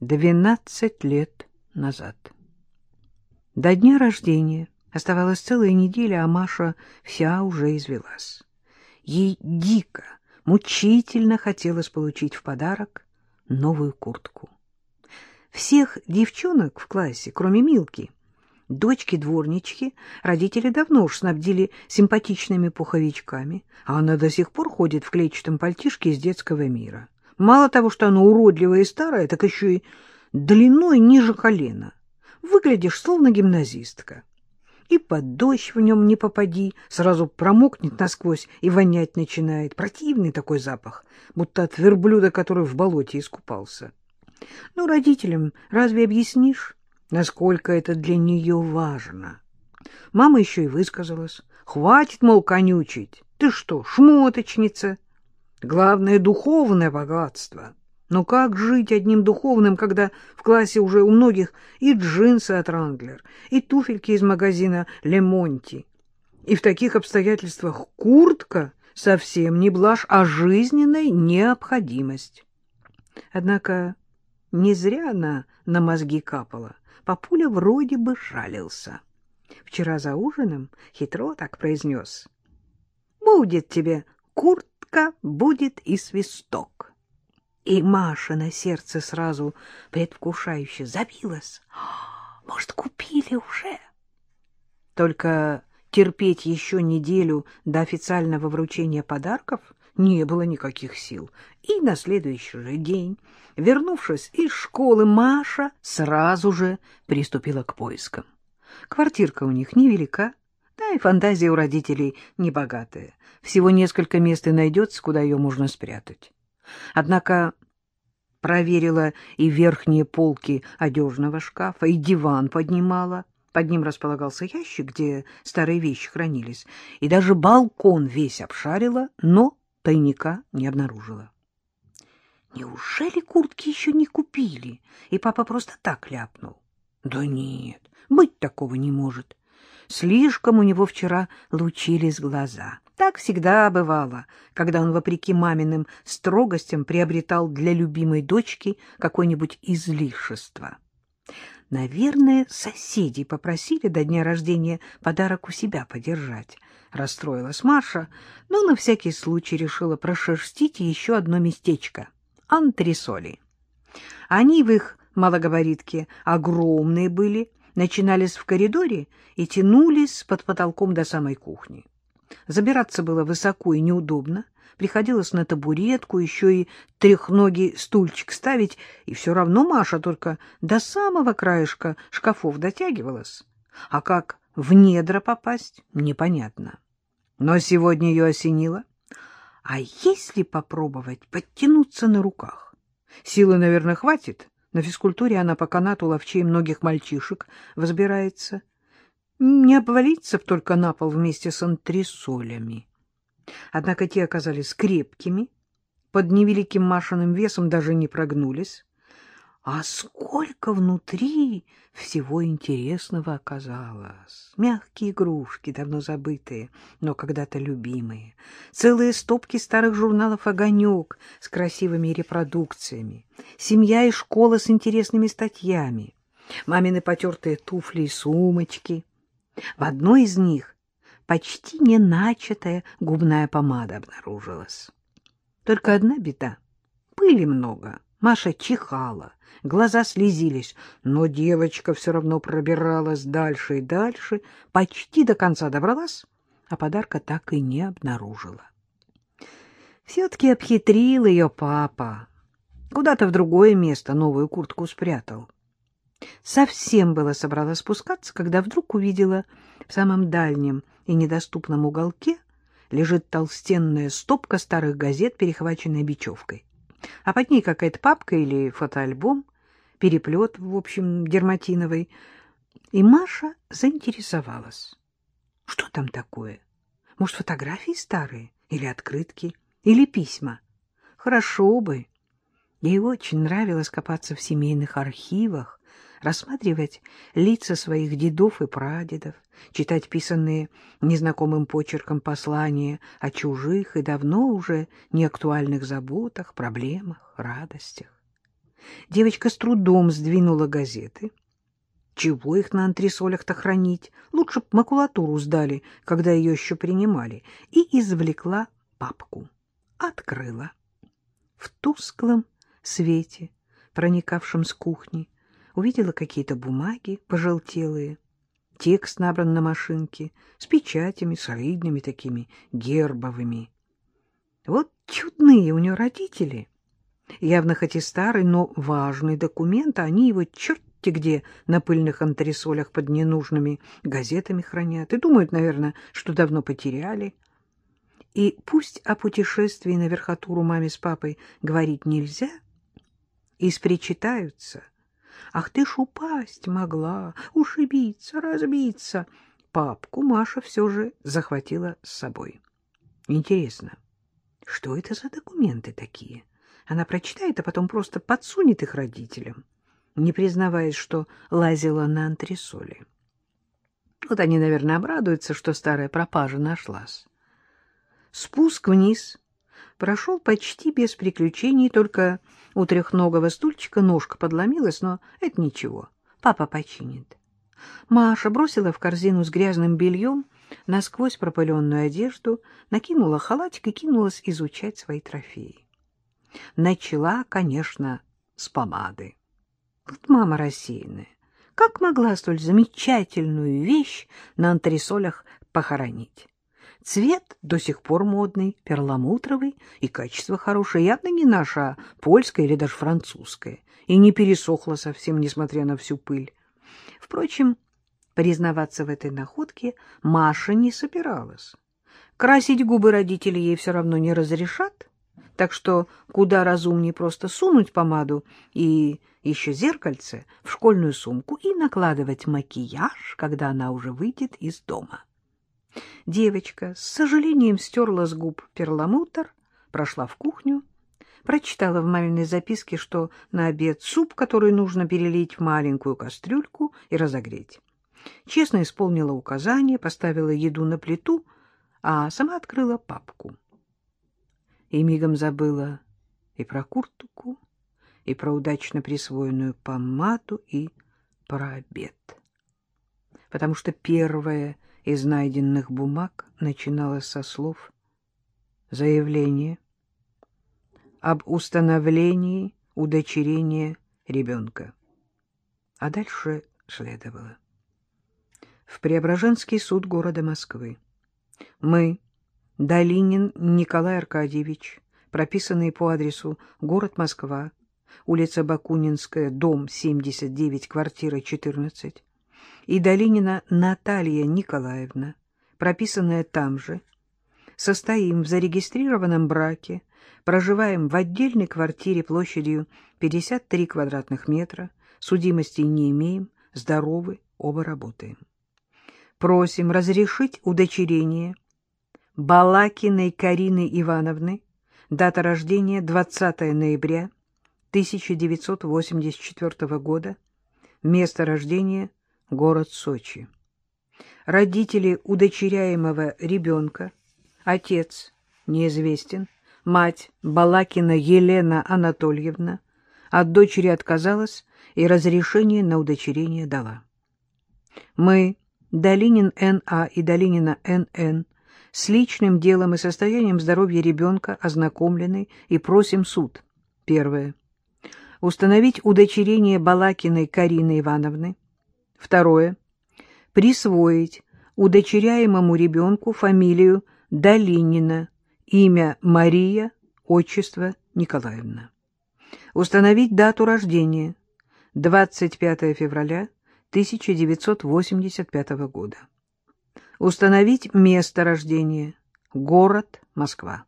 Двенадцать лет назад. До дня рождения оставалась целая неделя, а Маша вся уже извелась. Ей дико, мучительно хотелось получить в подарок новую куртку. Всех девчонок в классе, кроме Милки, дочки-дворнички, родители давно уж снабдили симпатичными пуховичками, а она до сих пор ходит в клетчатом пальтишке из детского мира. Мало того, что оно уродливое и старое, так еще и длиной ниже колена. Выглядишь словно гимназистка. И под дождь в нем не попади, сразу промокнет насквозь и вонять начинает. Противный такой запах, будто от верблюда, который в болоте искупался. Ну, родителям разве объяснишь, насколько это для нее важно? Мама еще и высказалась. Хватит, мол, конючить. Ты что, шмоточница? Главное — духовное богатство. Но как жить одним духовным, когда в классе уже у многих и джинсы от Ранглер, и туфельки из магазина Лемонти, и в таких обстоятельствах куртка совсем не блажь, а жизненная необходимость. Однако не зря она на мозги капала. Папуля вроде бы жалился. Вчера за ужином хитро так произнес. «Будет тебе куртка скрипка будет и свисток. И Маша на сердце сразу предвкушающе забилась. Может, купили уже? Только терпеть еще неделю до официального вручения подарков не было никаких сил. И на следующий же день, вернувшись из школы, Маша сразу же приступила к поискам. Квартирка у них невелика, да и фантазия у родителей небогатая. Всего несколько мест и найдется, куда ее можно спрятать. Однако проверила и верхние полки одежного шкафа, и диван поднимала. Под ним располагался ящик, где старые вещи хранились, и даже балкон весь обшарила, но тайника не обнаружила. Неужели куртки еще не купили, и папа просто так ляпнул? Да нет, быть такого не может. Слишком у него вчера лучились глаза. Так всегда бывало, когда он, вопреки маминым строгостям, приобретал для любимой дочки какое-нибудь излишество. Наверное, соседи попросили до дня рождения подарок у себя подержать. Расстроилась Маша, но на всякий случай решила прошерстить еще одно местечко — антресоли. Они в их малогабаритке огромные были, начинались в коридоре и тянулись под потолком до самой кухни. Забираться было высоко и неудобно, приходилось на табуретку, еще и трехногий стульчик ставить, и все равно Маша только до самого краешка шкафов дотягивалась. А как в недра попасть, непонятно. Но сегодня ее осенило. А если попробовать подтянуться на руках? Силы, наверное, хватит, на физкультуре она по канату ловчей многих мальчишек взбирается. Не обвалиться только на пол вместе с антресолями. Однако те оказались крепкими, под невеликим Машиным весом даже не прогнулись. А сколько внутри всего интересного оказалось. Мягкие игрушки, давно забытые, но когда-то любимые. Целые стопки старых журналов «Огонек» с красивыми репродукциями. Семья и школа с интересными статьями. Мамины потертые туфли и сумочки. В одной из них почти не начатая губная помада обнаружилась. Только одна беда. Пыли много. Маша чихала, глаза слезились, но девочка все равно пробиралась дальше и дальше, почти до конца добралась, а подарка так и не обнаружила. Все-таки обхитрил ее папа. Куда-то в другое место новую куртку спрятал. Совсем было собралась спускаться, когда вдруг увидела в самом дальнем и недоступном уголке лежит толстенная стопка старых газет, перехваченная бечевкой а под ней какая-то папка или фотоальбом, переплет, в общем, дерматиновый. И Маша заинтересовалась. Что там такое? Может, фотографии старые? Или открытки? Или письма? Хорошо бы. Ей очень нравилось копаться в семейных архивах, рассматривать лица своих дедов и прадедов, читать писанные незнакомым почерком послания о чужих и давно уже неактуальных заботах, проблемах, радостях. Девочка с трудом сдвинула газеты. Чего их на антресолях-то хранить? Лучше б макулатуру сдали, когда ее еще принимали. И извлекла папку. Открыла. В тусклом свете, проникавшем с кухни, увидела какие-то бумаги пожелтелые. Текст набран на машинке, с печатями солидными такими, гербовыми. Вот чудные у нее родители. Явно хоть и старый, но важный документ, а они его черти где на пыльных антресолях под ненужными газетами хранят. И думают, наверное, что давно потеряли. И пусть о путешествии на верхотуру маме с папой говорить нельзя, и спричитаются. Ах, ты ж упасть могла, ушибиться, разбиться. Папку Маша все же захватила с собой. Интересно, что это за документы такие? Она прочитает, а потом просто подсунет их родителям, не признаваясь, что лазила на антресоли. Вот они, наверное, обрадуются, что старая пропажа нашлась. Спуск вниз прошел почти без приключений, только у трехногого стульчика ножка подломилась, но это ничего, папа починит. Маша бросила в корзину с грязным бельем насквозь пропыленную одежду, накинула халатик и кинулась изучать свои трофеи. Начала, конечно, с помады. Вот мама рассеянная. Как могла столь замечательную вещь на антресолях похоронить? Цвет до сих пор модный, перламутровый, и качество хорошее, явно не наше, а польское или даже французское, и не пересохло совсем, несмотря на всю пыль. Впрочем, признаваться в этой находке Маша не собиралась. Красить губы родители ей все равно не разрешат, так что куда разумнее просто сунуть помаду и еще зеркальце в школьную сумку и накладывать макияж, когда она уже выйдет из дома. Девочка с сожалением стерла с губ перламутр, прошла в кухню, прочитала в маминой записке, что на обед суп, который нужно перелить в маленькую кастрюльку и разогреть. Честно исполнила указание, поставила еду на плиту, а сама открыла папку. И мигом забыла и про куртку, и про удачно присвоенную помаду, и про обед. Потому что первое из найденных бумаг начиналось со слов «Заявление об установлении удочерения ребенка». А дальше следовало. В Преображенский суд города Москвы. Мы, Долинин Николай Аркадьевич, прописанные по адресу город Москва, улица Бакунинская, дом 79, квартира 14, и Долинина Наталья Николаевна, прописанная там же, состоим в зарегистрированном браке, проживаем в отдельной квартире площадью 53 квадратных метра, судимости не имеем, здоровы, оба работаем. Просим разрешить удочерение Балакиной Карины Ивановны, дата рождения 20 ноября 1984 года, место рождения город Сочи. Родители удочеряемого ребенка, отец неизвестен, мать Балакина Елена Анатольевна от дочери отказалась и разрешение на удочерение дала. Мы, Долинин Н.А. и Долинина Н.Н., с личным делом и состоянием здоровья ребенка ознакомлены и просим суд. Первое. Установить удочерение Балакиной Карины Ивановны, Второе. Присвоить удочеряемому ребенку фамилию Долинина, имя Мария, отчество Николаевна. Установить дату рождения 25 февраля 1985 года. Установить место рождения город Москва.